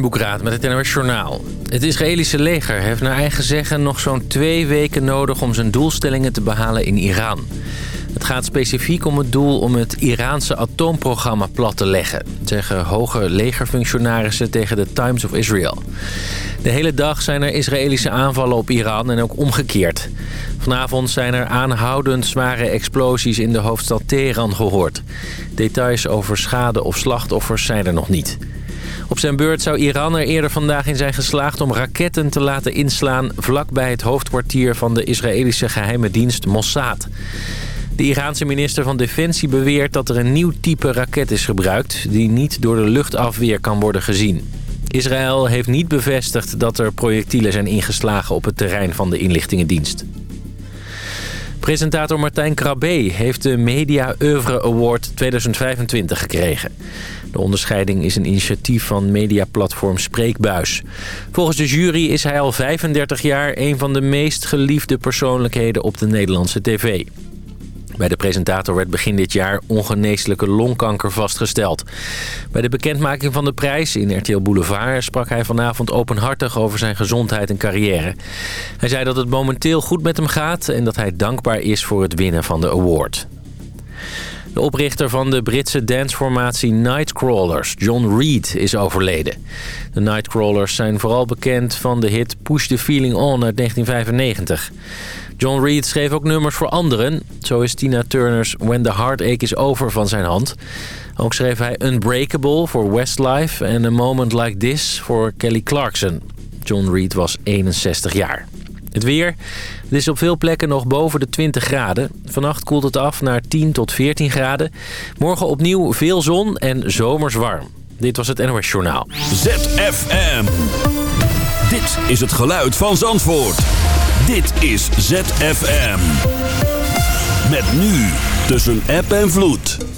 Boekraad met het NOS Journaal. Het Israëlische leger heeft naar eigen zeggen nog zo'n twee weken nodig... om zijn doelstellingen te behalen in Iran. Het gaat specifiek om het doel om het Iraanse atoomprogramma plat te leggen... zeggen hoge legerfunctionarissen tegen de Times of Israel. De hele dag zijn er Israëlische aanvallen op Iran en ook omgekeerd. Vanavond zijn er aanhoudend zware explosies in de hoofdstad Teheran gehoord. Details over schade of slachtoffers zijn er nog niet. Op zijn beurt zou Iran er eerder vandaag in zijn geslaagd om raketten te laten inslaan... vlakbij het hoofdkwartier van de Israëlische geheime dienst Mossad. De Iraanse minister van Defensie beweert dat er een nieuw type raket is gebruikt... die niet door de luchtafweer kan worden gezien. Israël heeft niet bevestigd dat er projectielen zijn ingeslagen op het terrein van de inlichtingendienst. Presentator Martijn Krabbe heeft de Media Oeuvre Award 2025 gekregen. De onderscheiding is een initiatief van mediaplatform Spreekbuis. Volgens de jury is hij al 35 jaar een van de meest geliefde persoonlijkheden op de Nederlandse tv. Bij de presentator werd begin dit jaar ongeneeslijke longkanker vastgesteld. Bij de bekendmaking van de prijs in RTL Boulevard sprak hij vanavond openhartig over zijn gezondheid en carrière. Hij zei dat het momenteel goed met hem gaat en dat hij dankbaar is voor het winnen van de award. De oprichter van de Britse danceformatie Nightcrawlers, John Reed, is overleden. De Nightcrawlers zijn vooral bekend van de hit Push the Feeling On uit 1995. John Reed schreef ook nummers voor anderen. Zo is Tina Turner's When the Heartache is Over van zijn hand. Ook schreef hij Unbreakable voor Westlife en A Moment Like This voor Kelly Clarkson. John Reed was 61 jaar. Het weer. Het is op veel plekken nog boven de 20 graden. Vannacht koelt het af naar 10 tot 14 graden. Morgen opnieuw veel zon en zomers warm. Dit was het NOS Journaal. ZFM. Dit is het geluid van Zandvoort. Dit is ZFM. Met nu tussen app en vloed.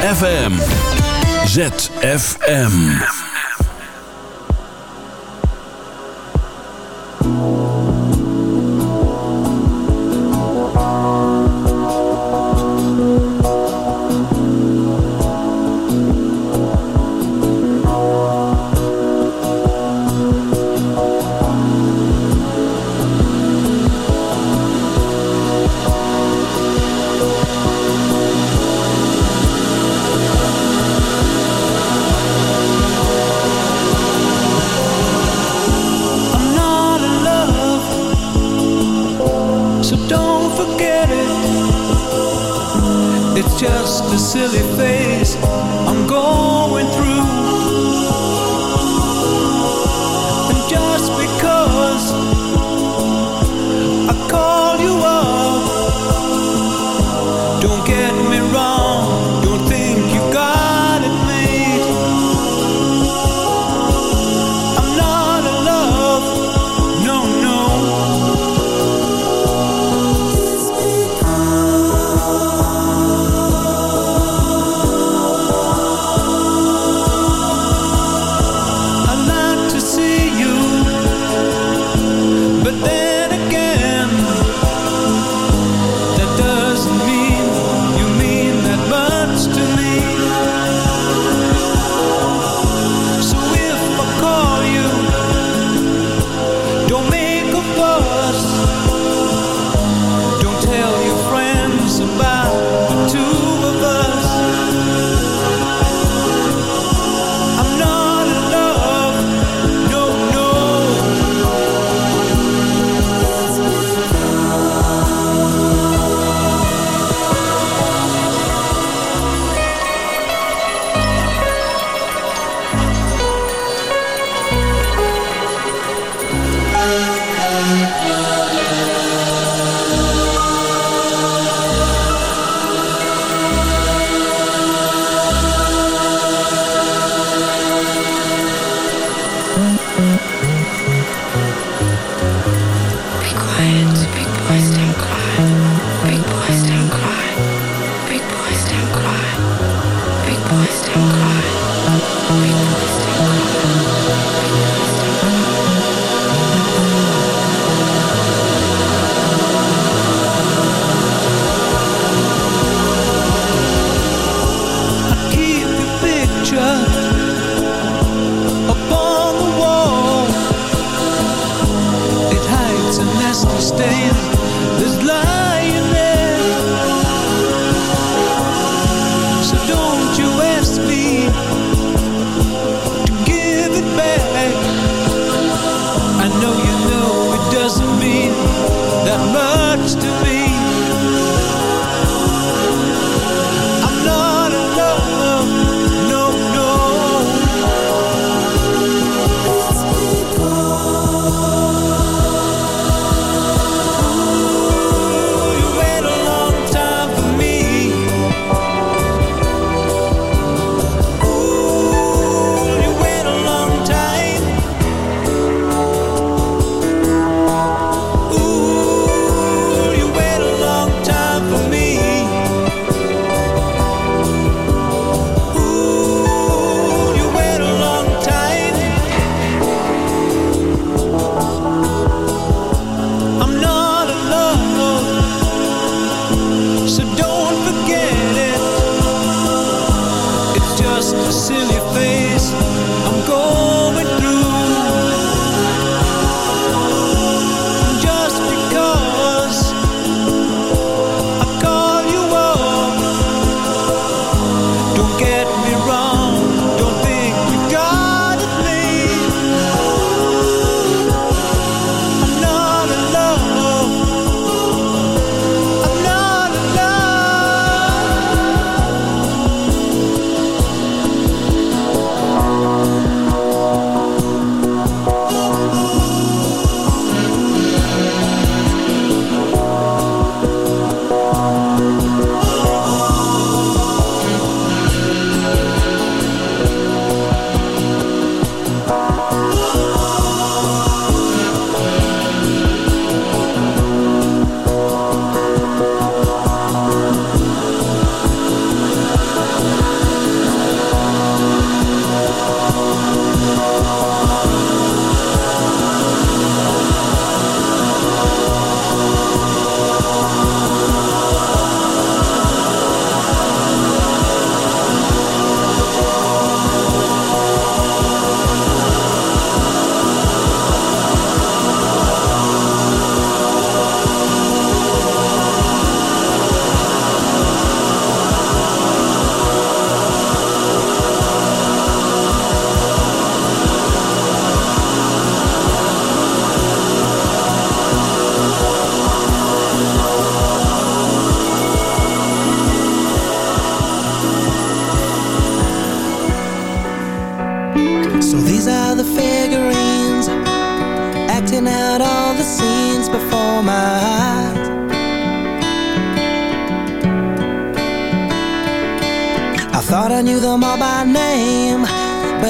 FM. ZFM.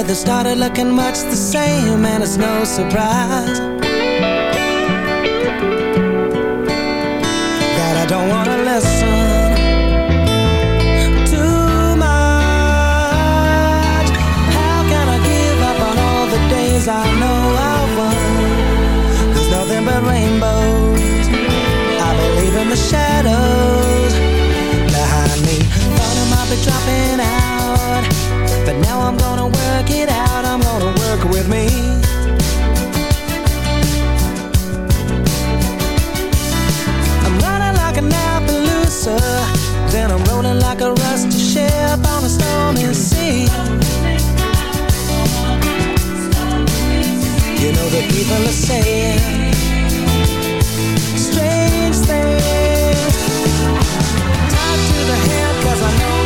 They started looking much the same, and it's no surprise that I don't wanna listen too much. How can I give up on all the days I know I won? There's nothing but rainbows. I believe in the shadows behind me. Thought I might be dropping out, but now I'm gonna work it out. I'm gonna work with me. I'm running like an Appaloosa, then I'm rolling like a rusty ship on a stormy sea. You know the people are saying strange things. Tied to the head 'cause I know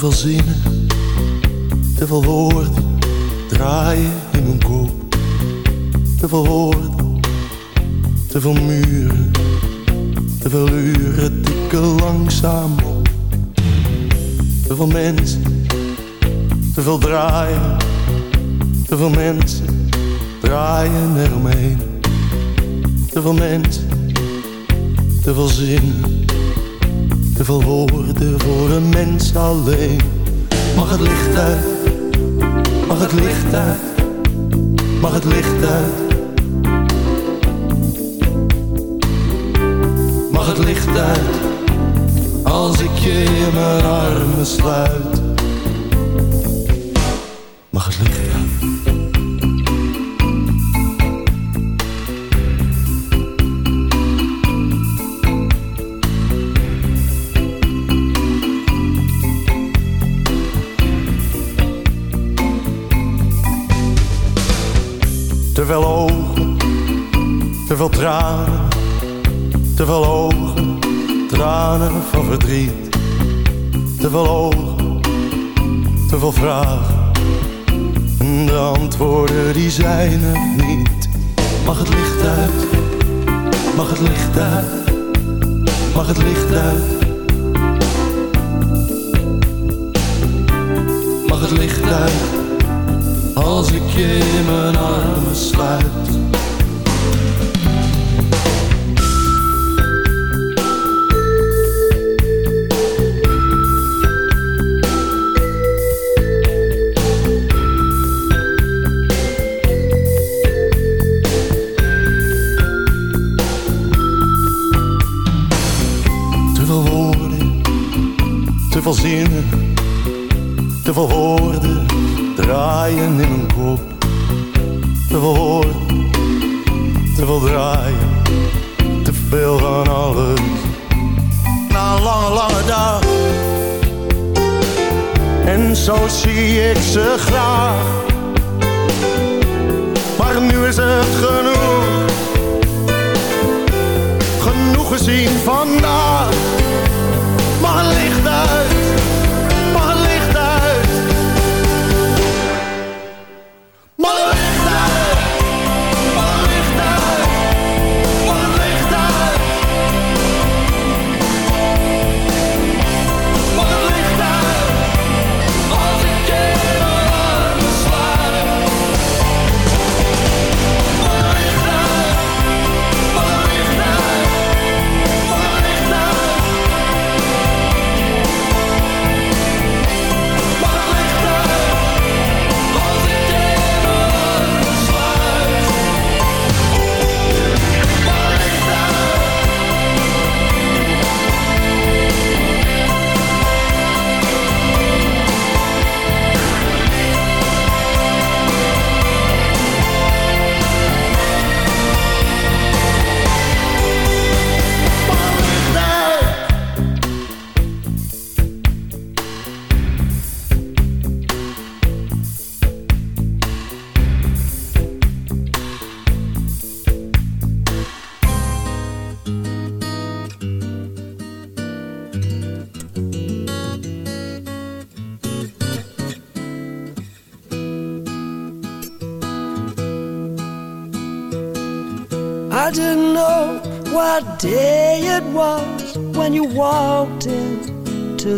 Te veel zinnen, te veel woorden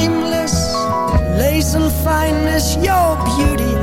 timeless, lace and fineness, your beauty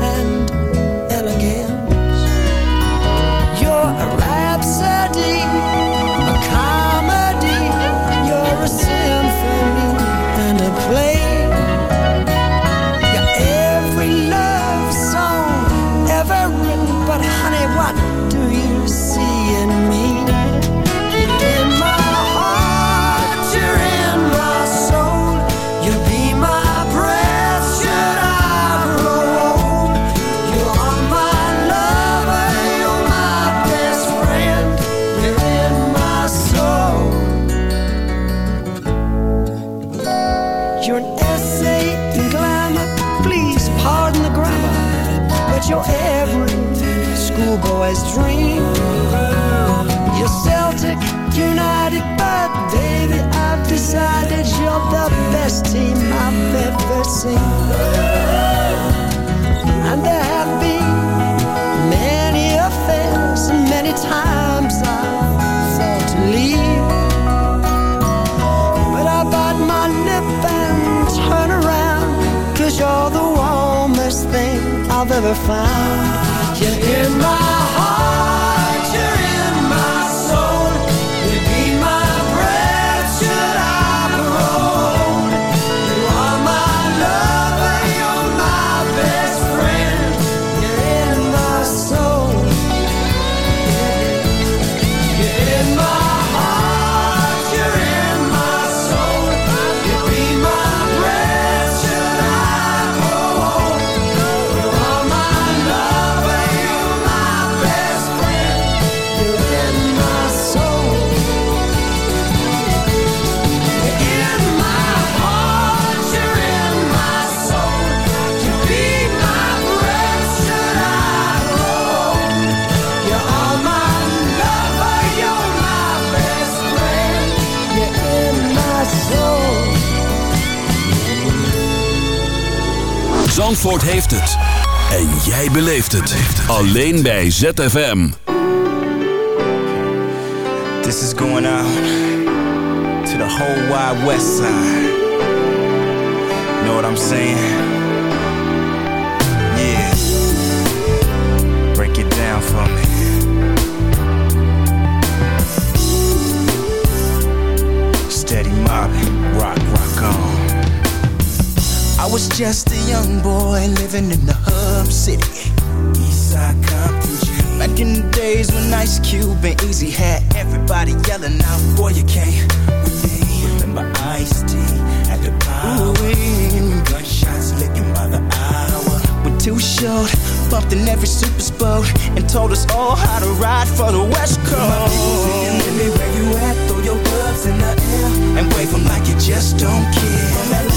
schoolboy's dream. You're Celtic United, but baby, I've decided you're the best team I've ever seen. And there have been many affairs, and many times I thought to leave. But I bite my lip and turn around Cause you're the warmest thing I've ever found You're in my Zandvoort heeft het. En jij beleeft het. Alleen bij ZFM. This is going out to the whole wide west side. Know what I'm saying? I was just a young boy living in the hub city. Eastside Compton G. Back in the days when Ice Cube and Easy had everybody yelling out, Boy, you can't with me. Remember Ice T at the power. Gunshots licking by the hour. We're too short, Bumped in every super boat and told us all how to ride for the West Coast. Baby, where you at? Throw your gloves in the air and wave 'em like you just don't care.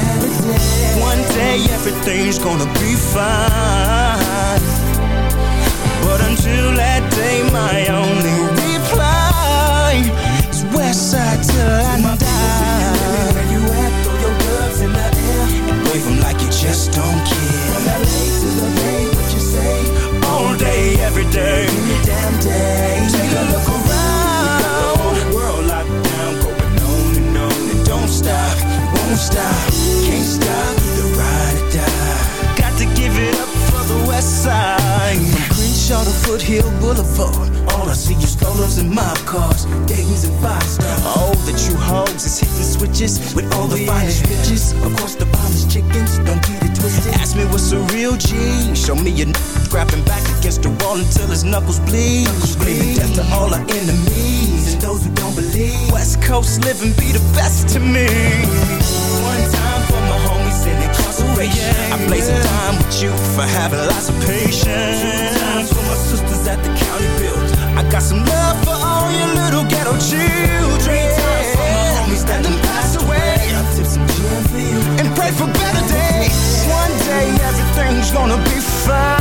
One day everything's gonna be fine. But until that day, my only reply is Westside till I die. Where you at? Throw your gloves in the air and wave 'em like you just don't care. From LA to the Bay, what you say? All day, every day, any damn day. Take a look won't stop, can't stop. Either ride or die. Got to give it up for the West Side. From Crenshaw to Foothill Boulevard. All I see is strollers and mob cars, Dayton's and five stars. All the true hoes is hitting switches with all the finest bitches. Of course, the finest chickens, don't get it twisted. Ask me what's a real G. Show me a n- grabbing back against the wall until his knuckles bleed. Screaming death to all our enemies and those who don't believe. West Coast living be the best to me. For my homies in incarceration. I blaze a time with you for having lots of patience. Two times for my sisters at the county build. I got some love for all your little ghetto children. Three times for my homies that done passed away. I tip some gin for you and pray for better days. One day everything's gonna be fine.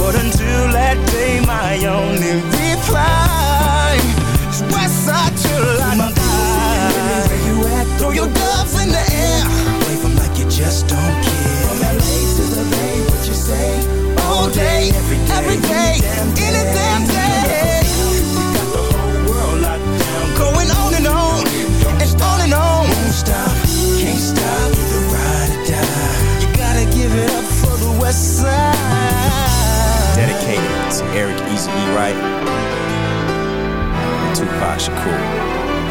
But until that day, my only reply is Westside till I you at? Throw your gloves in the air. Wave 'em like you just don't care. From LA to the Bay, what you say? All day, every day, every day any damn day. Got gotta give it up for the West Side. Dedicated to Eric Easy E. Wright Tupac Shakur.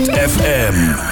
ZFM.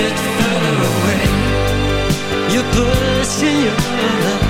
bit further away. You're pushing your love